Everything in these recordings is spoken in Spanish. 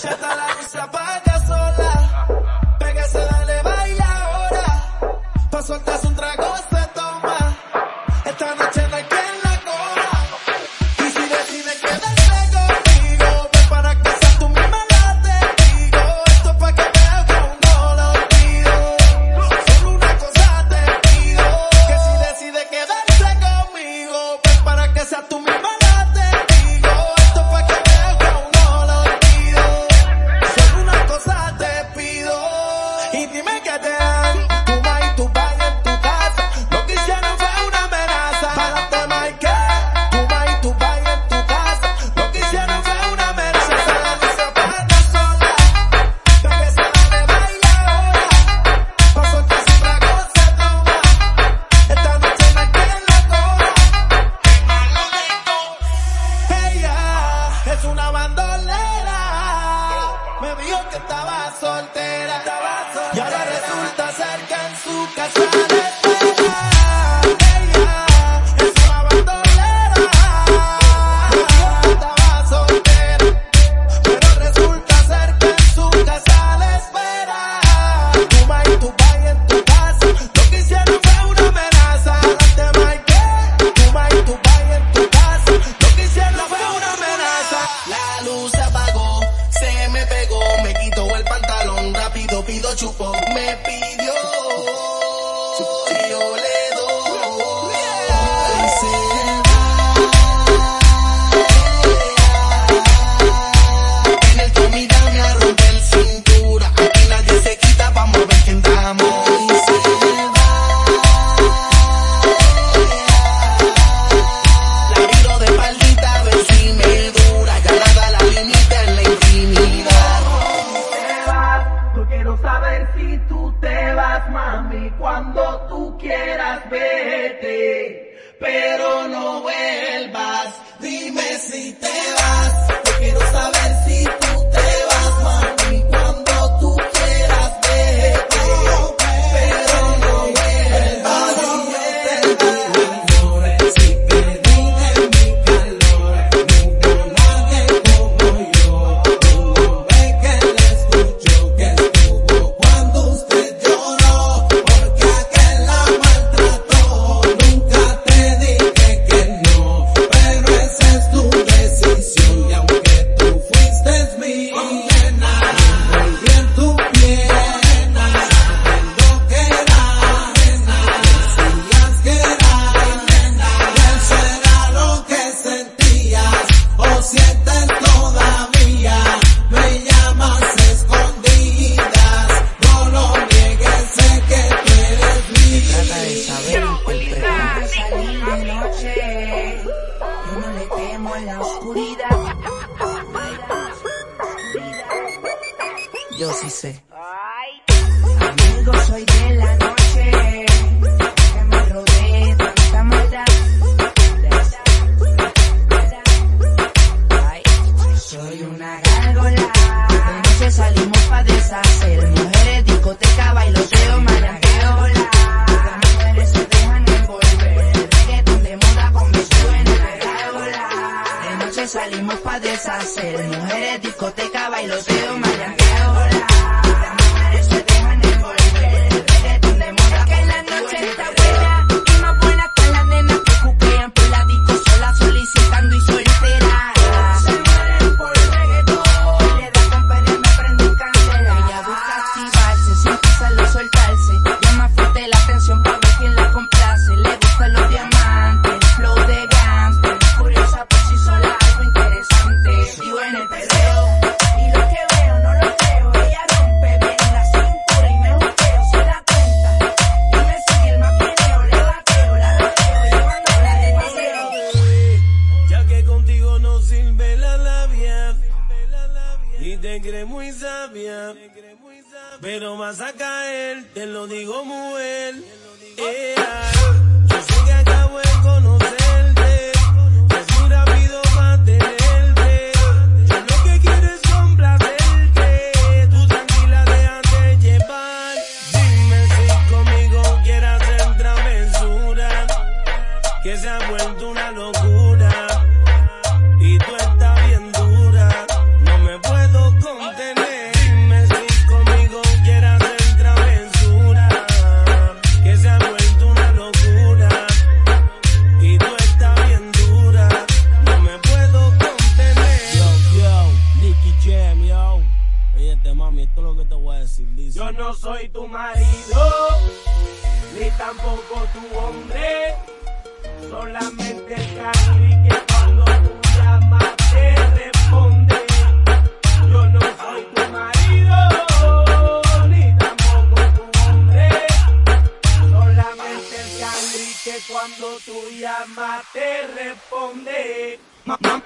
shut the casa. vete, pero no vuelvas. la oscuridad. Yo sí sé. Amigo, soy de la noche. Que me rodee tanta maldad. Soy una gárgola. De noche salimos para deshacernos. noche salimos pa' deshacer. Mujeres, discoteca, bailoteo, mariachi. Friday Yo no soy tu marido, ni tampoco tu hombre. Solamente el cangri que cuando tú llamas te responde. Yo no soy tu marido, ni tampoco tu hombre. Solamente el que cuando tú llamas te responde.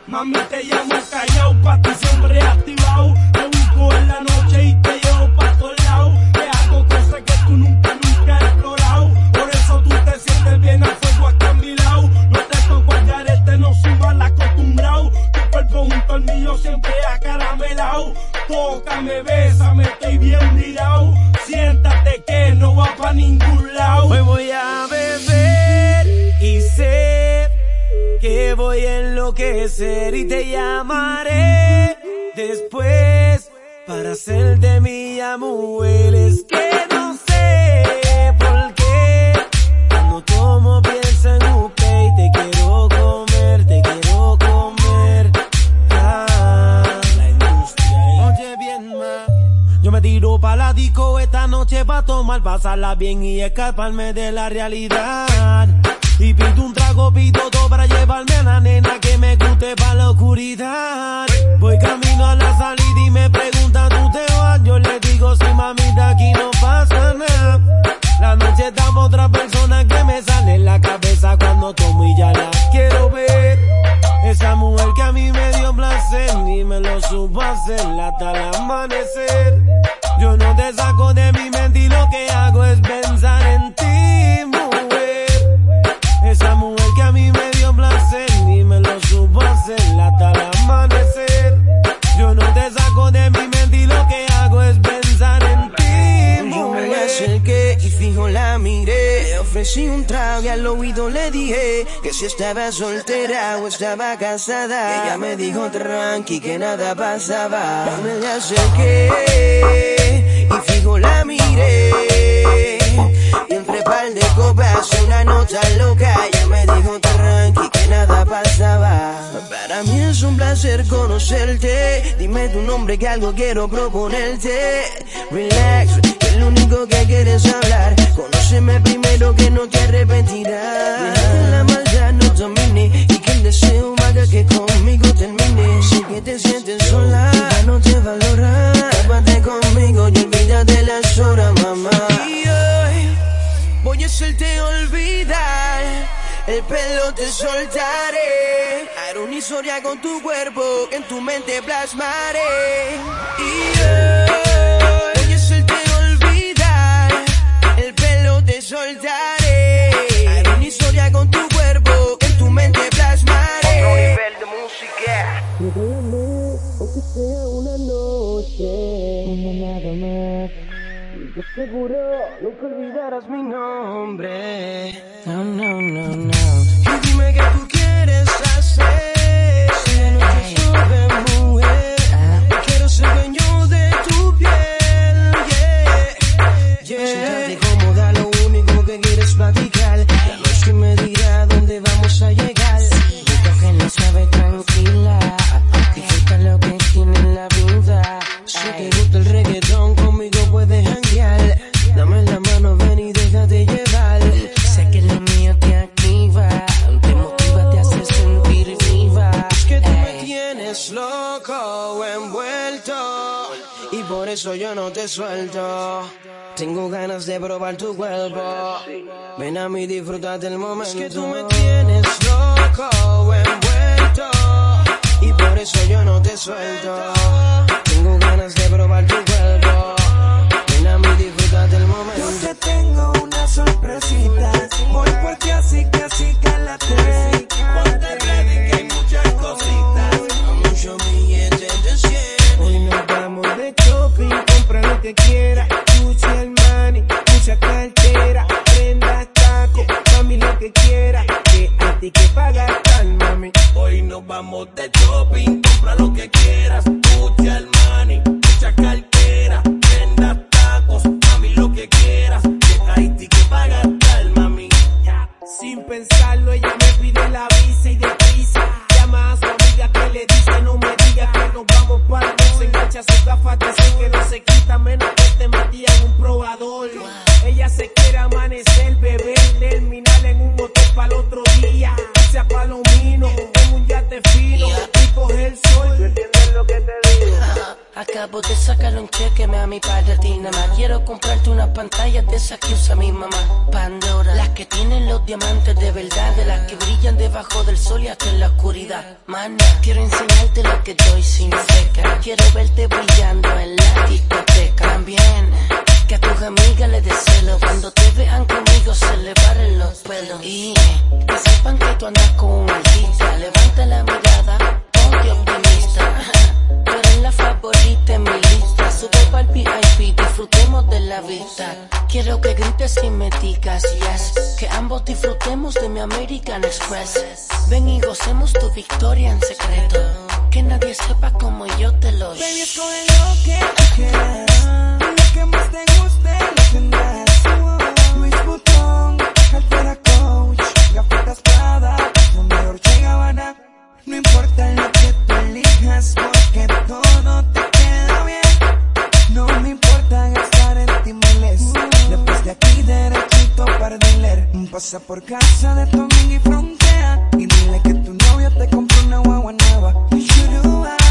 mami, te llamo callao, pa' ti siempre activado. En la noche y te llevo pa' todos lados. Tomar, pasarla bien y escaparme de la realidad. Y pido un trago, pido todo para llevarme a la nena que me guste pa' la oscuridad. Voy camino a la salida y me pregunta, ¿tú te vas? Yo le digo, sí mamita, aquí no pasa nada. La noche pa' otra persona que me sale en la cabeza cuando tomo y ya la quiero ver. Esa mujer que a mí me dio placer y me lo supo hacer hasta el amanecer. Yo no te saco de mi mente y lo que hago es pensar en ti, mujer. Esa mujer que a mí me dio placer y me lo supo hacer hasta el amanecer. Yo no te saco de mi mente y lo que hago es pensar en ti, Yo me mujer. acerqué y fijo la miré. Le ofrecí un trago y al oído le dije que si estaba soltera o estaba casada. Ella me dijo tranqui que nada pasaba. Yo me acerqué y fijo la miré. Y entre par de copas una nota loca. Ella me dijo tranqui que nada pasaba. Para mí es un placer conocerte. Dime tu nombre que algo quiero proponerte. Relax, que lo único que quieres hablar. Conóceme primero que no te arrepentirás. Deja que la maldad no domine y que el deseo haga que conmigo El pelo te soltaré. Haré una historia con tu cuerpo en tu mente plasmaré. Y hoy voy a hacerte olvidar. El pelo te soltaré. Haré una historia con tu cuerpo en tu mente plasmaré. Otro nivel de música. Aunque sea una noche, nada más. Y que seguro nunca olvidarás mi nombre. No, no, no, no. Y dime qué tú quieres hacer. Si de noche sobre mujer, yo quiero ser dueño de tu piel. Yeah, yeah. Siéntate cómoda, lo único que quieres platicar. La noche me dirá dónde vamos a llegar. Que no sabe tranquila. No te suelto. Tengo ganas de probar tu cuerpo. Ven a mí, disfruta del momento. Es que tú me tienes loco, envuelto. Y por eso yo no te suelto. Una pantalla de esas que usa mi mamá. Pandora, las que tienen los diamantes de verdad, de las que brillan debajo del sol y hasta en la oscuridad. Mana, quiero enseñarte lo que doy sin seca. Quiero verte brillando en la discoteca. También, que a tus amigas les des celo. Cuando te vean conmigo se le paren los pelos. Y que sepan que tú andas con un artista. Levanta la mirada, ponte optimista. La favorita en mi lista. Sube pa'l VIP, disfrutemos de la vista. Quiero que grites y me digas yes. Que ambos disfrutemos de mi American Express. Ven y gocemos tu victoria en secreto. Que nadie sepa como yo te lo Baby, lo que tú quieras. Lo que más te guste, lo tendrás. Luis Butón, cartera Coach, gafitas Prada, perfume Dolce Gabbana. No importa lo que tú elijas, porque todo Pasa por casa de tu amiga y frontea. Y dile que tu novio te compró una guagua nueva. Y churúa, ah,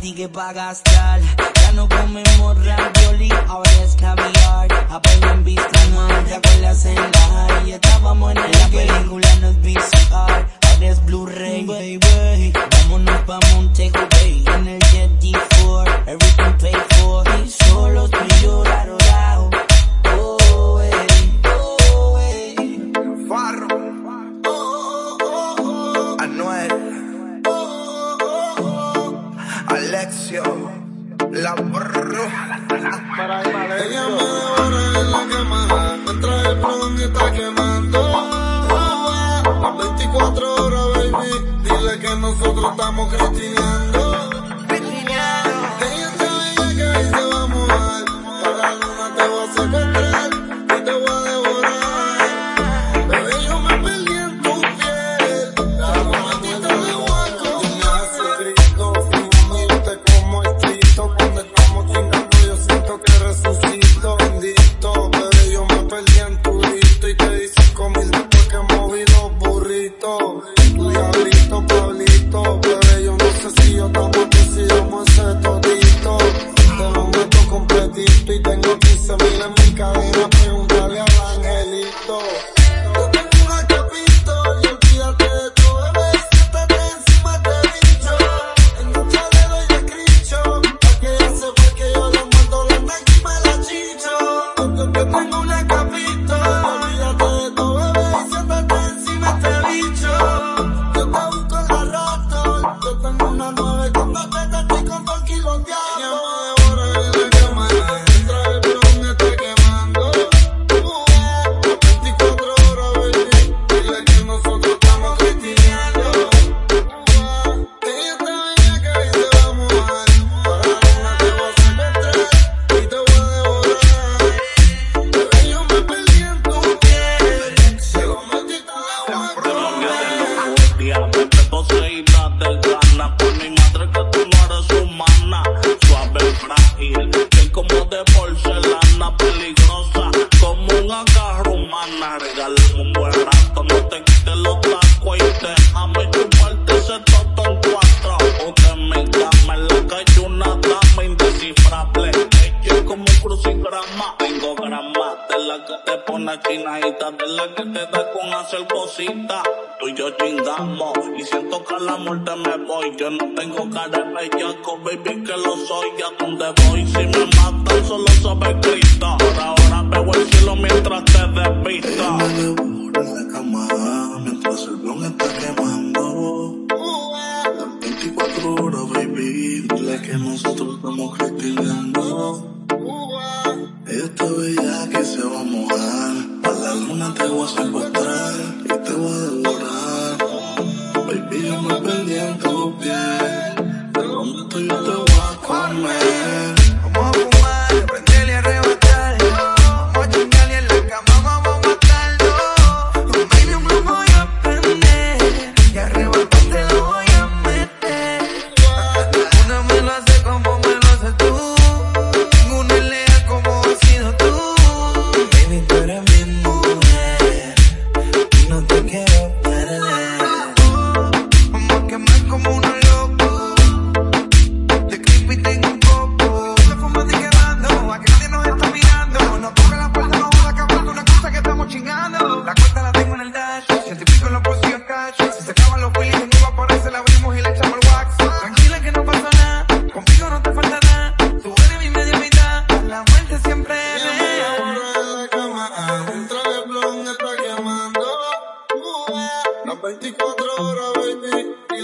ticket pa' gastar. Ya no comemos ravioli, ahora es caviar. Apenas en vista no ¿te acuerdas en la high? Estábamos en la película, no es VCR. Ahora es Blu-ray, baby. Vámonos pa' Montejo Bay, en el Jet D4. Everything paid for. Y solo tú y yo, raro, raro. Alexio. La bruja. Ella me devora en la cama, me trae el blon está quemando. Las 24 horas, baby, dile que nosotros estamos cristineando. Chingando yo siento que resucito, chinadita De la que te da con hacer cositas Tú y yo chingamos y siento que a la muerte me voy. Yo no tengo cara de bellaco, baby, que lo soy. A donde voy, si me matan, solo sabe Cristo. Por ahora veo el cielo mientras te en la cama mientras el blon está quemando. Las 24 horas, baby, dile que nosotros estamos cristineando. Está bella que se va a mojar dar una tregua silvestre.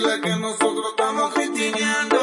la que nosotros estamos cristineando.